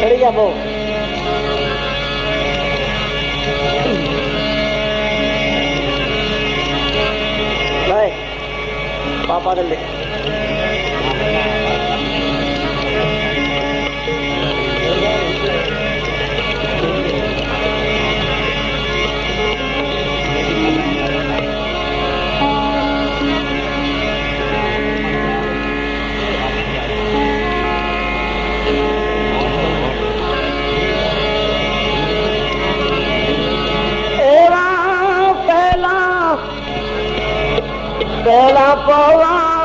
চলে যাব। ভাই পাপাদের bela pola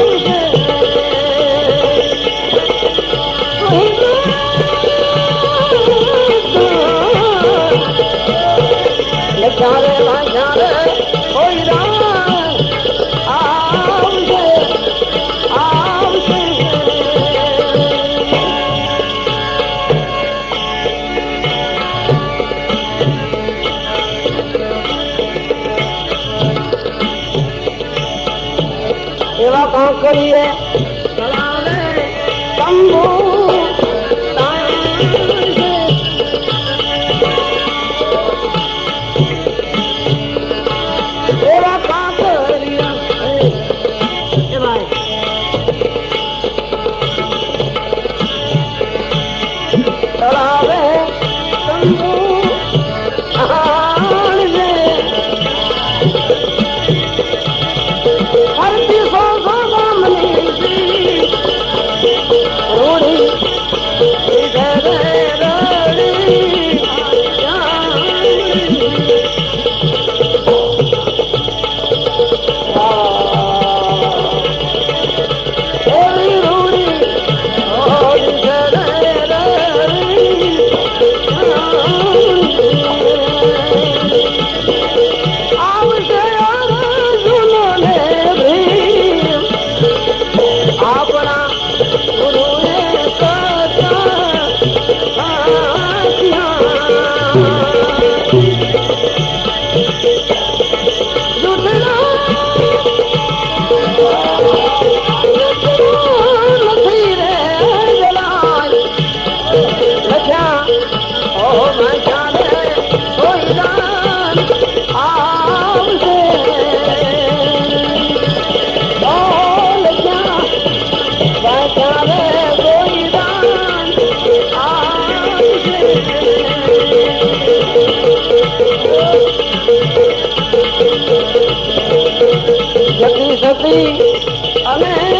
Thank. করিয়ে सखी सती अने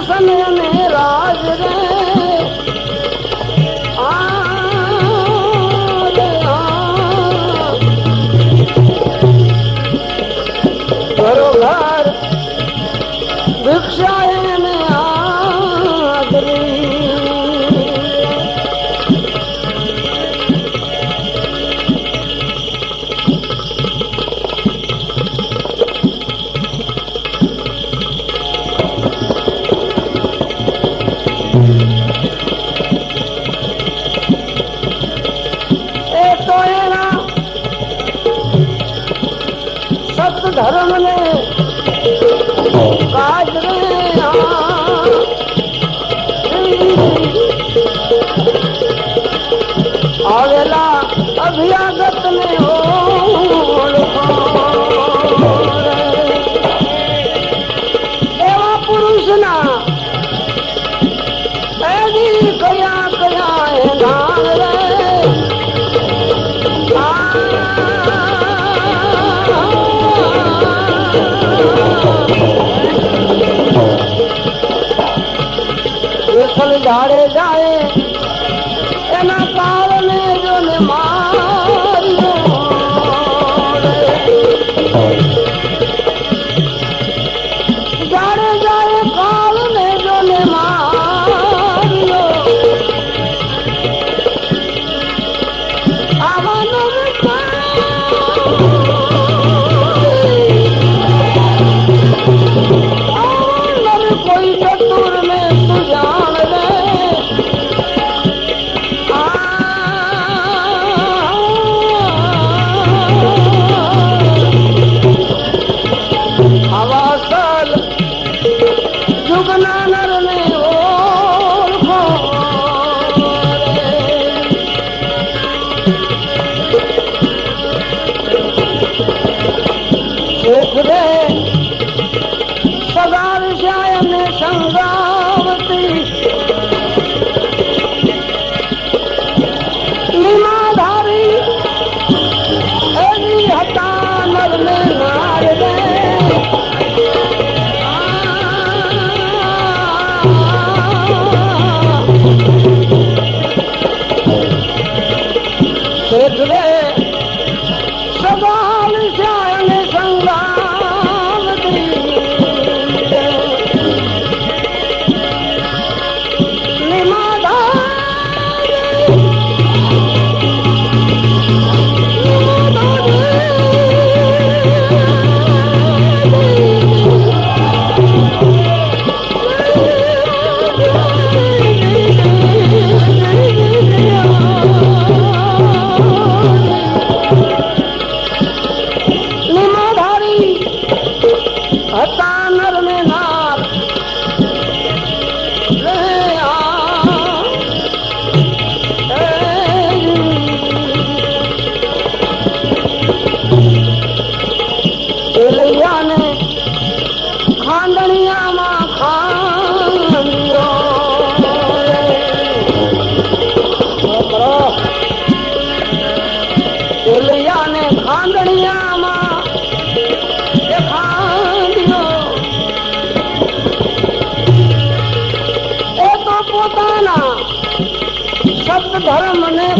Pásame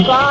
Bye.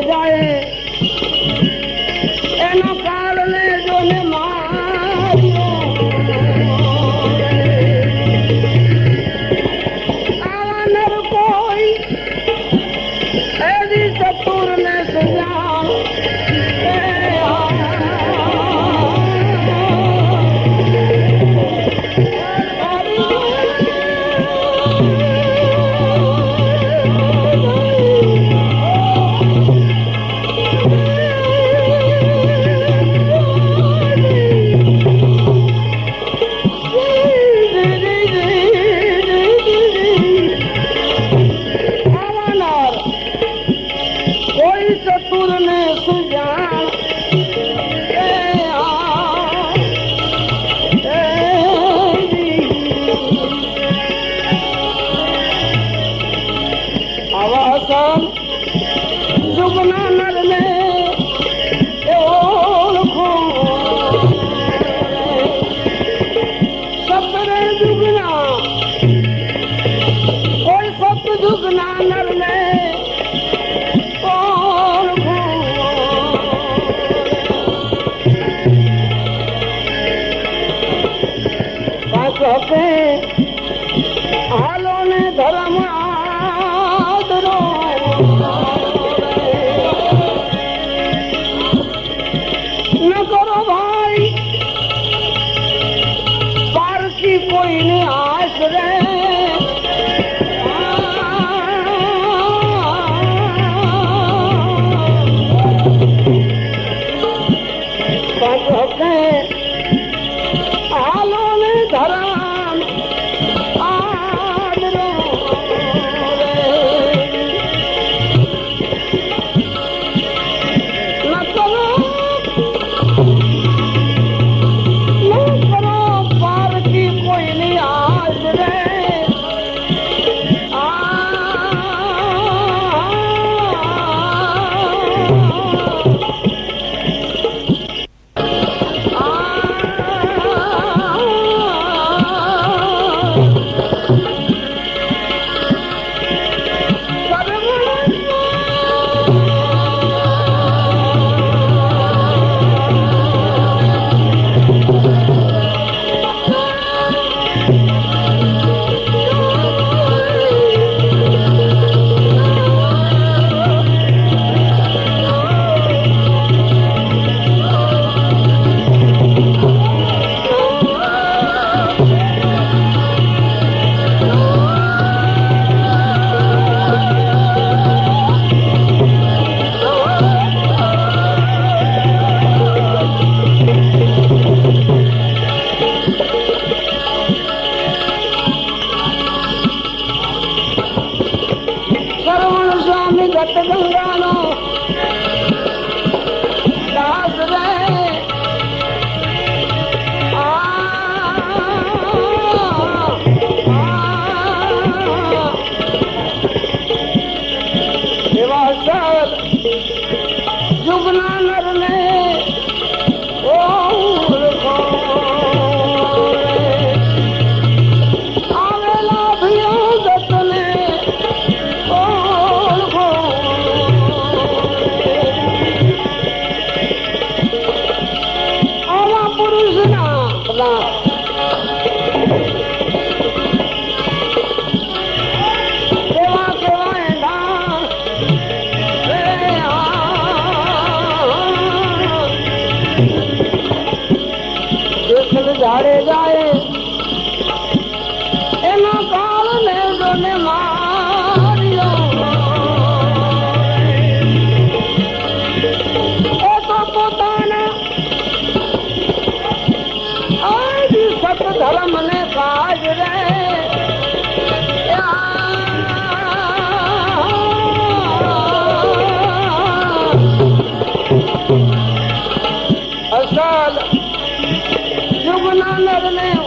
जाए। Charlotte. You will not let it end.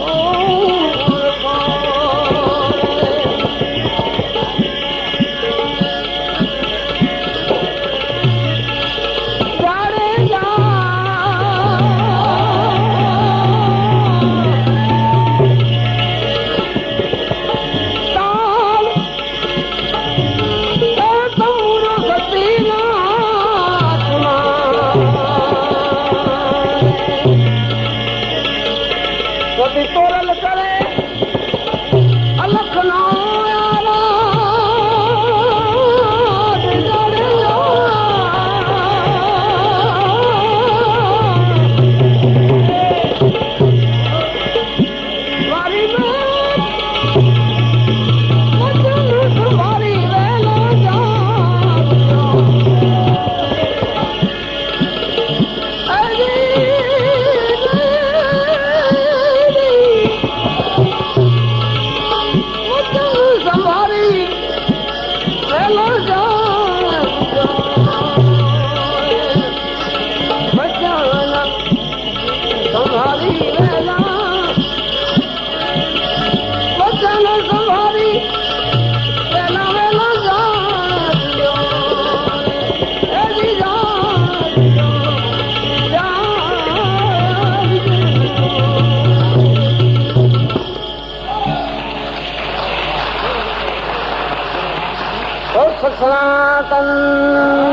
Sanatan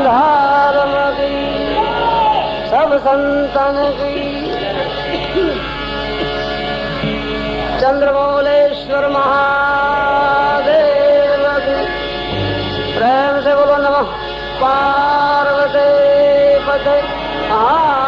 Dharma की सब संतन की चंद्रमौलेश्वर महादेव प्रेम से बोलो नमः, पार्वती पते। हाँ